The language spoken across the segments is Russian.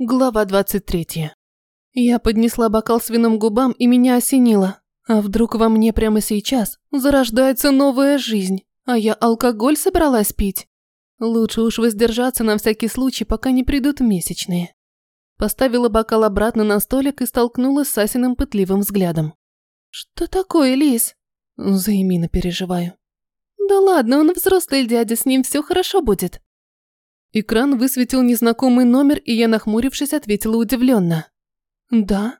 Глава 23. Я поднесла бокал с вином губам и меня осенило. А вдруг во мне прямо сейчас зарождается новая жизнь, а я алкоголь собралась пить? Лучше уж воздержаться на всякий случай, пока не придут месячные. Поставила бокал обратно на столик и столкнулась с Асиным пытливым взглядом. «Что такое, Лис?» За Эмина переживаю. «Да ладно, он взрослый дядя, с ним все хорошо будет». Экран высветил незнакомый номер, и я, нахмурившись, ответила удивленно. «Да?»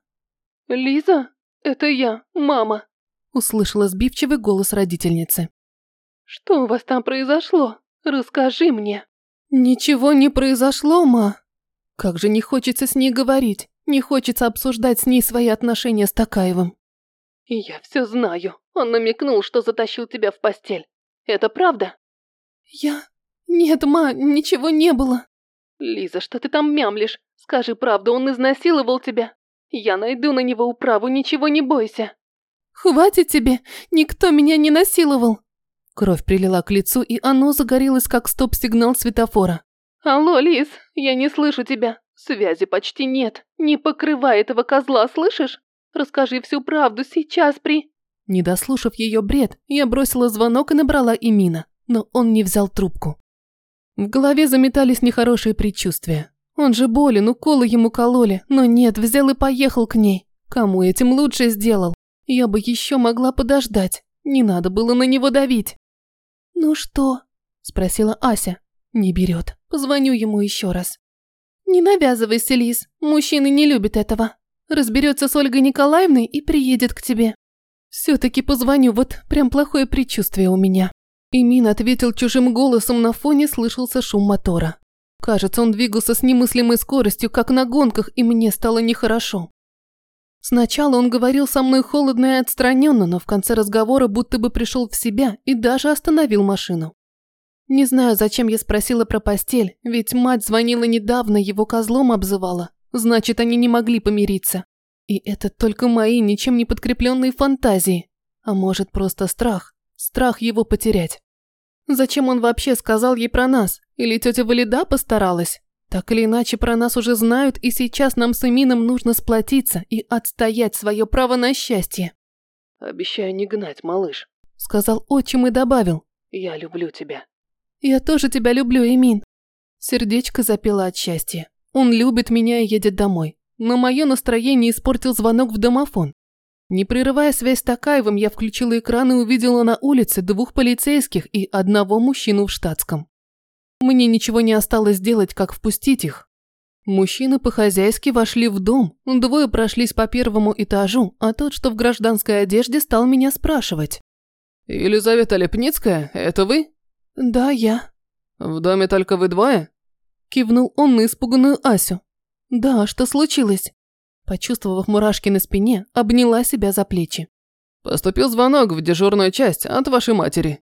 «Лиза, это я, мама», – услышала сбивчивый голос родительницы. «Что у вас там произошло? Расскажи мне». «Ничего не произошло, ма. Как же не хочется с ней говорить, не хочется обсуждать с ней свои отношения с Такаевым». «Я все знаю. Он намекнул, что затащил тебя в постель. Это правда?» «Я... «Нет, ма, ничего не было». «Лиза, что ты там мямлишь? Скажи правду, он изнасиловал тебя. Я найду на него управу, ничего не бойся». «Хватит тебе, никто меня не насиловал». Кровь прилила к лицу, и оно загорелось, как стоп-сигнал светофора. «Алло, Лиз, я не слышу тебя. Связи почти нет. Не покрывай этого козла, слышишь? Расскажи всю правду сейчас при...» Не дослушав ее бред, я бросила звонок и набрала Имина, но он не взял трубку. В голове заметались нехорошие предчувствия. Он же болен, уколы ему кололи, но нет, взял и поехал к ней. Кому этим лучше сделал? Я бы еще могла подождать. Не надо было на него давить. «Ну что?» – спросила Ася. Не берет. Позвоню ему еще раз. «Не навязывайся, Лиз. Мужчины не любят этого. Разберется с Ольгой Николаевной и приедет к тебе. Все-таки позвоню, вот прям плохое предчувствие у меня». Имин ответил чужим голосом, на фоне слышался шум мотора. Кажется, он двигался с немыслимой скоростью, как на гонках, и мне стало нехорошо. Сначала он говорил со мной холодно и отстраненно, но в конце разговора будто бы пришел в себя и даже остановил машину. Не знаю, зачем я спросила про постель, ведь мать звонила недавно, его козлом обзывала. Значит, они не могли помириться. И это только мои ничем не подкрепленные фантазии. А может, просто страх. Страх его потерять. Зачем он вообще сказал ей про нас? Или тетя Валида постаралась? Так или иначе, про нас уже знают, и сейчас нам с Эмином нужно сплотиться и отстоять свое право на счастье. «Обещаю не гнать, малыш», — сказал отчим и добавил. «Я люблю тебя». «Я тоже тебя люблю, Эмин». Сердечко запело от счастья. Он любит меня и едет домой. Но мое настроение испортил звонок в домофон. Не прерывая связь с Такаевым, я включила экран и увидела на улице двух полицейских и одного мужчину в штатском. Мне ничего не осталось делать, как впустить их. Мужчины по-хозяйски вошли в дом, двое прошлись по первому этажу, а тот, что в гражданской одежде, стал меня спрашивать. «Елизавета Лепницкая, это вы?» «Да, я». «В доме только вы двое?» Кивнул он на испуганную Асю. «Да, что случилось?» Почувствовав мурашки на спине, обняла себя за плечи. «Поступил звонок в дежурную часть от вашей матери.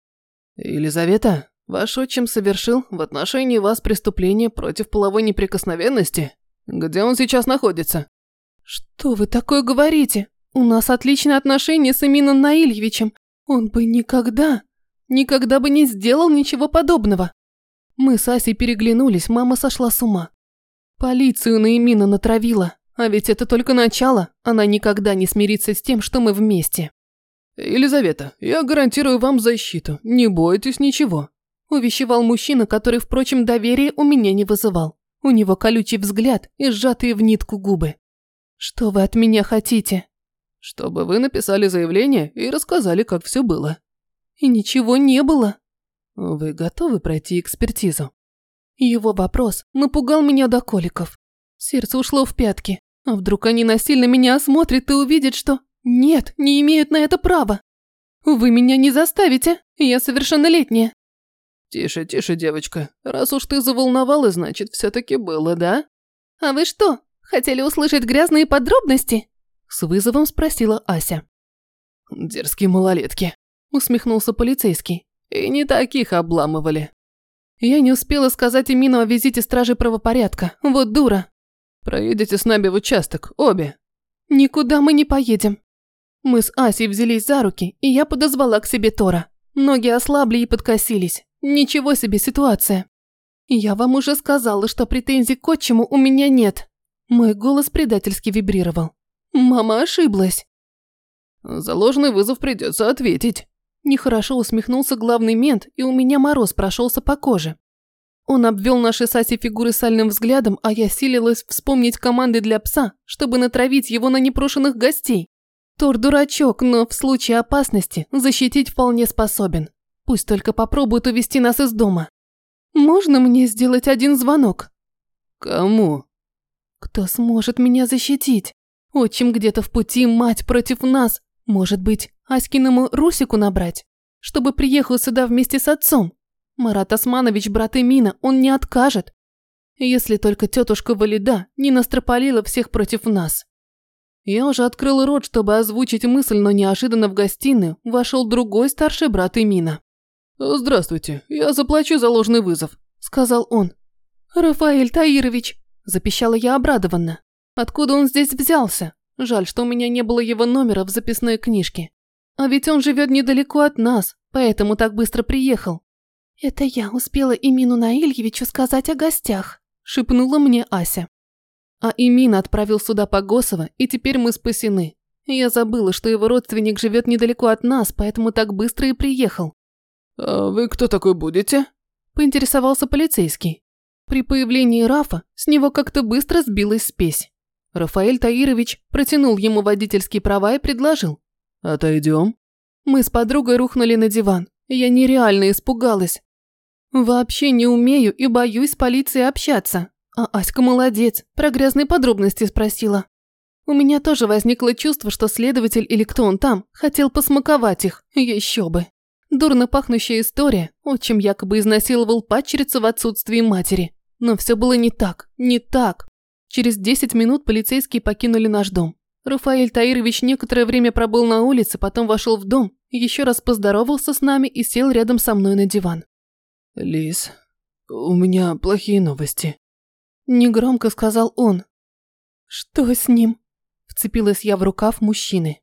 Елизавета, ваш отчим совершил в отношении вас преступление против половой неприкосновенности. Где он сейчас находится?» «Что вы такое говорите? У нас отличные отношения с Эмином Наильевичем. Он бы никогда, никогда бы не сделал ничего подобного». Мы с Асей переглянулись, мама сошла с ума. Полицию на Эмина натравила. А ведь это только начало, она никогда не смирится с тем, что мы вместе. «Елизавета, я гарантирую вам защиту, не бойтесь ничего», увещевал мужчина, который, впрочем, доверия у меня не вызывал. У него колючий взгляд и сжатые в нитку губы. «Что вы от меня хотите?» «Чтобы вы написали заявление и рассказали, как все было». «И ничего не было». «Вы готовы пройти экспертизу?» Его вопрос напугал меня до коликов. Сердце ушло в пятки. А вдруг они насильно меня осмотрят и увидят, что... Нет, не имеют на это права. Вы меня не заставите, я совершеннолетняя. Тише, тише, девочка. Раз уж ты заволновалась, значит, все-таки было, да? А вы что, хотели услышать грязные подробности? С вызовом спросила Ася. Дерзкие малолетки. Усмехнулся полицейский. И не таких обламывали. Я не успела сказать Эмину о визите стражи правопорядка. Вот дура. Проедете с нами в участок, обе. Никуда мы не поедем. Мы с Асей взялись за руки, и я подозвала к себе Тора. Ноги ослабли и подкосились. Ничего себе ситуация. Я вам уже сказала, что претензий к отчиму у меня нет. Мой голос предательски вибрировал. Мама ошиблась. За ложный вызов придется ответить. Нехорошо усмехнулся главный мент, и у меня мороз прошелся по коже. Он обвел наши Саси фигуры сальным взглядом, а я силилась вспомнить команды для пса, чтобы натравить его на непрошенных гостей. Тор дурачок, но в случае опасности защитить вполне способен. Пусть только попробует увести нас из дома. Можно мне сделать один звонок? Кому? Кто сможет меня защитить? Отчим где-то в пути, мать против нас. Может быть, Аськиному Русику набрать? Чтобы приехал сюда вместе с отцом. Марат Османович, брат Эмина, он не откажет. Если только тетушка Валида не настропалила всех против нас. Я уже открыл рот, чтобы озвучить мысль, но неожиданно в гостиную вошел другой старший брат Эмина. «Здравствуйте, я заплачу за ложный вызов», – сказал он. «Рафаэль Таирович», – запищала я обрадованно. «Откуда он здесь взялся? Жаль, что у меня не было его номера в записной книжке. А ведь он живет недалеко от нас, поэтому так быстро приехал». «Это я успела Эмину Наильевичу сказать о гостях», – шепнула мне Ася. А Имин отправил сюда Погосова, и теперь мы спасены. Я забыла, что его родственник живет недалеко от нас, поэтому так быстро и приехал. «А вы кто такой будете?» – поинтересовался полицейский. При появлении Рафа с него как-то быстро сбилась спесь. Рафаэль Таирович протянул ему водительские права и предложил. «Отойдем». Мы с подругой рухнули на диван. Я нереально испугалась. Вообще не умею и боюсь с полицией общаться. А Аська молодец, про грязные подробности спросила. У меня тоже возникло чувство, что следователь или кто он там хотел посмаковать их, еще бы. Дурно пахнущая история, отчим якобы изнасиловал падчерицу в отсутствии матери. Но все было не так, не так. Через 10 минут полицейские покинули наш дом. Рафаэль Таирович некоторое время пробыл на улице, потом вошел в дом, еще раз поздоровался с нами и сел рядом со мной на диван. «Лис, у меня плохие новости», Негромко сказал он. Что с ним? Вцепилась я в рукав мужчины.